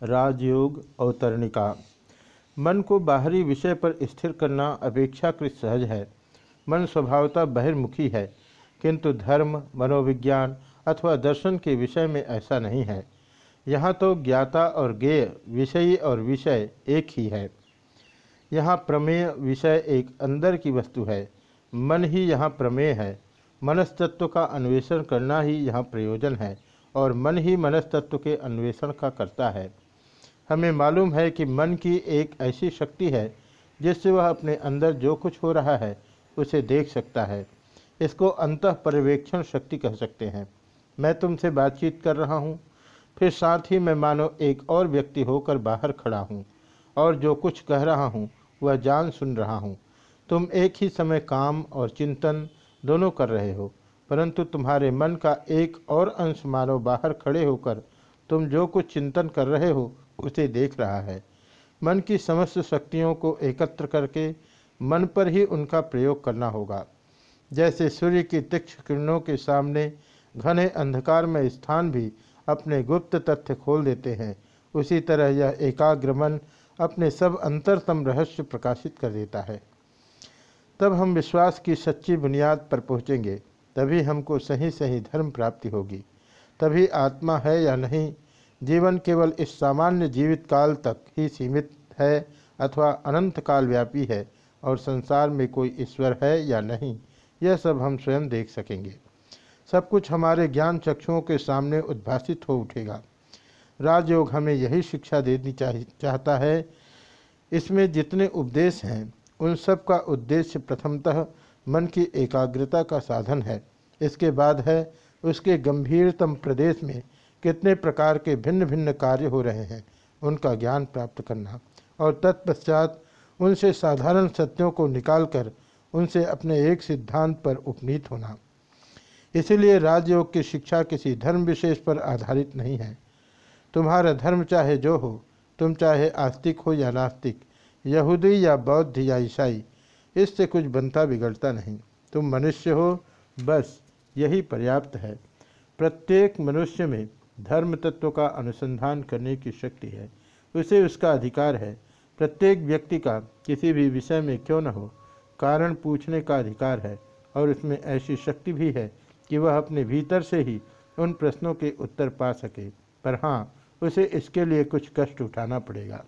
राजयोग अवतरणिका। मन को बाहरी विषय पर स्थिर करना अपेक्षाकृत सहज है। मन स्वभावतः बहिर्मुखी है, किंतु धर्म, मनोविज्ञान अथवा दर्शन के विषय में ऐसा नहीं है। यहाँ तो ज्ञाता और ज्ञेय विषयी और विषय एक ही है। यहाँ प्रमेय विषय एक अंदर की वस्तु है। मन ही यहाँ प्रमेय है। मनस्तत्व का अन्वेषण करना ही यहाँ प्रयोजन है और मन ही मनस्तत्व के अन्वेषण का करता है। हमें मालूम है कि मन की एक ऐसी शक्ति है, जिससे वह अपने अंदर जो कुछ हो रहा है, उसे देख सकता है। इसको अंत पर्यवेक्षण शक्ति कह सकते हैं। मैं तुमसे बातचीत कर रहा हूँ। फिर साथ ही मैं मानो एक और व्यक्ति होकर बाहर खड़ा हूँ, और जो कुछ कह रहा हूँ, वह जान सुन रहा हूँ। तुम एक ही समय काम और चिंतन दोनों कर रहे हो, परंतु तुम्हारे मन का एक और अंश मानो बाहर खड़े होकर तुम जो कुछ चिंतन कर रहे हो उसे देख रहा है। मन की समस्त शक्तियों को एकत्र करके मन पर ही उनका प्रयोग करना होगा। जैसे सूर्य की तीक्ष किरणों के सामने घने अंधकार में स्थान भी अपने गुप्त तथ्य खोल देते हैं, उसी तरह यह एकाग्र मन अपने सब अंतरतम रहस्य प्रकाशित कर देता है। तब हम विश्वास की सच्ची बुनियाद पर पहुँचेंगे, तभी हमको सही सही धर्म प्राप्ति होगी। तभी आत्मा है या नहीं जीवन केवल इस सामान्य जीवित काल तक ही सीमित है अथवा अनंत काल व्यापी है और संसार में कोई ईश्वर है या नहीं, यह सब हम स्वयं देख सकेंगे। सब कुछ हमारे ज्ञान चक्षुओं के सामने उद्भासित हो उठेगा। राजयोग हमें यही शिक्षा देनी चाहता है। इसमें जितने उपदेश हैं, उन सब का उद्देश्य प्रथमतः मन की एकाग्रता का साधन है। इसके बाद है, उसके गंभीरतम प्रदेश में कितने प्रकार के भिन्न भिन्न कार्य हो रहे हैं, उनका ज्ञान प्राप्त करना। और तत्पश्चात उनसे साधारण सत्यों को निकालकर उनसे अपने एक सिद्धांत पर उपनीत होना। इसीलिए राजयोग की शिक्षा किसी धर्म विशेष पर आधारित नहीं है। तुम्हारा धर्म चाहे जो हो, तुम चाहे आस्तिक हो या नास्तिक, यहूदी या बौद्ध या ईसाई, इससे कुछ बनता बिगड़ता नहीं। तुम मनुष्य हो, बस यही पर्याप्त है। प्रत्येक मनुष्य में धर्म तत्व का अनुसंधान करने की शक्ति है। उसे उसका अधिकार है। प्रत्येक व्यक्ति का किसी भी विषय में क्यों न हो, कारण पूछने का अधिकार है और उसमें ऐसी शक्ति भी है कि वह अपने भीतर से ही उन प्रश्नों के उत्तर पा सके। पर हाँ उसे इसके लिए कुछ कष्ट उठाना पड़ेगा।